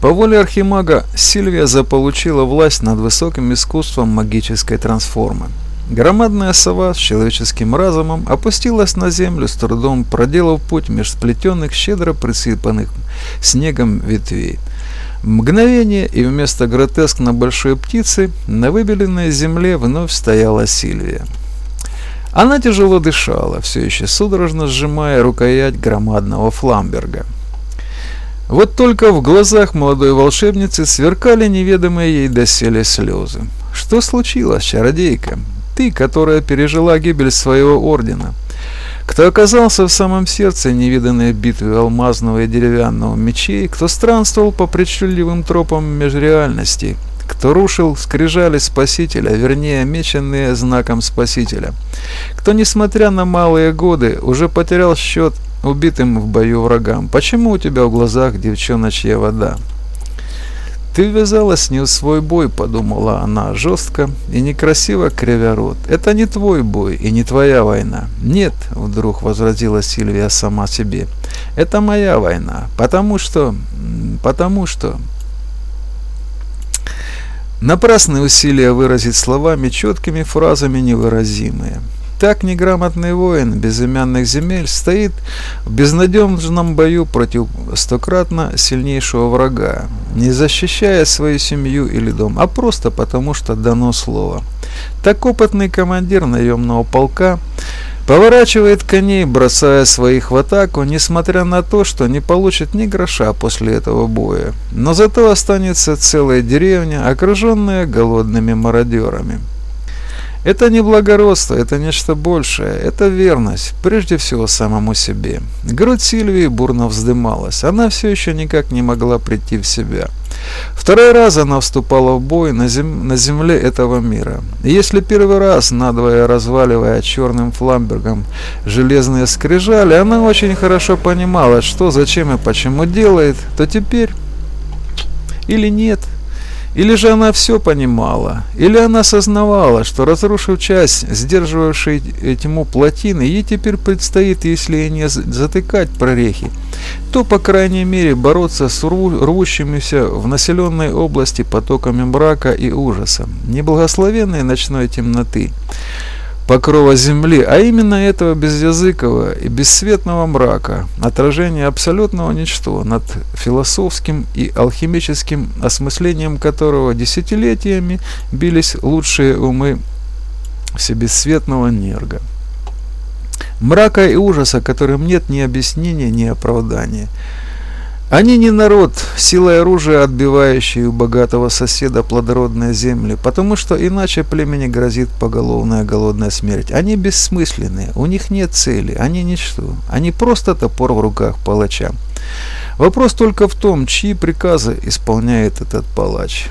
По воле архимага Сильвия заполучила власть над высоким искусством магической трансформы. Громадная сова с человеческим разумом опустилась на землю, с трудом проделав путь меж сплетенных, щедро присыпанных снегом ветвей. Мгновение, и вместо гротескно большой птицы на выбеленной земле вновь стояла Сильвия. Она тяжело дышала, все еще судорожно сжимая рукоять громадного фламберга. Вот только в глазах молодой волшебницы сверкали неведомые ей доселе слезы. Что случилось, чародейка? Ты, которая пережила гибель своего ордена. Кто оказался в самом сердце невиданной битвы алмазного и деревянного мечей, кто странствовал по причудливым тропам межреальностей, кто рушил скрижали Спасителя, вернее, меченные знаком Спасителя, кто, несмотря на малые годы, уже потерял счет убитым в бою врагам. Почему у тебя в глазах девчоночья вода? Ты ввязалась не в свой бой, подумала она жестко и некрасиво кривя рот. Это не твой бой и не твоя война. Нет, вдруг возразила Сильвия сама себе. Это моя война, потому что... потому что... Напрасные усилия выразить словами четкими фразами невыразимые. Так неграмотный воин безымянных земель стоит в безнадежном бою против стократно сильнейшего врага, не защищая свою семью или дом, а просто потому, что дано слово. Так опытный командир наемного полка поворачивает коней, бросая своих в атаку, несмотря на то, что не получит ни гроша после этого боя. Но зато останется целая деревня, окруженная голодными мародерами. Это не благородство, это нечто большее, это верность, прежде всего самому себе. Грудь Сильвии бурно вздымалась, она все еще никак не могла прийти в себя. Второй раз она вступала в бой на, зем... на земле этого мира. И если первый раз, надвое разваливая черным фламбергом железные скрижали, она очень хорошо понимала, что, зачем и почему делает, то теперь или нет – или же она все понимала, или она сознавала, что разрушив часть, сдерживавшей тьму плотины, ей теперь предстоит, если не затыкать прорехи, то, по крайней мере, бороться с рвущимися в населенной области потоками мрака и ужаса, неблагословенной ночной темноты покрова земли, а именно этого безязыкого и бесцветного мрака, отражение абсолютного ничто, над философским и алхимическим осмыслением которого десятилетиями бились лучшие умы всебесцветного нерга. Мрака и ужаса, которым нет ни объяснения, ни оправдания – они не народ, силой оружия отбивающий у богатого соседа плодородные земли, потому что иначе племени грозит поголовная голодная смерть. Они бессмысленные, у них нет цели, они ничто, они просто топор в руках палача. Вопрос только в том, чьи приказы исполняет этот палач.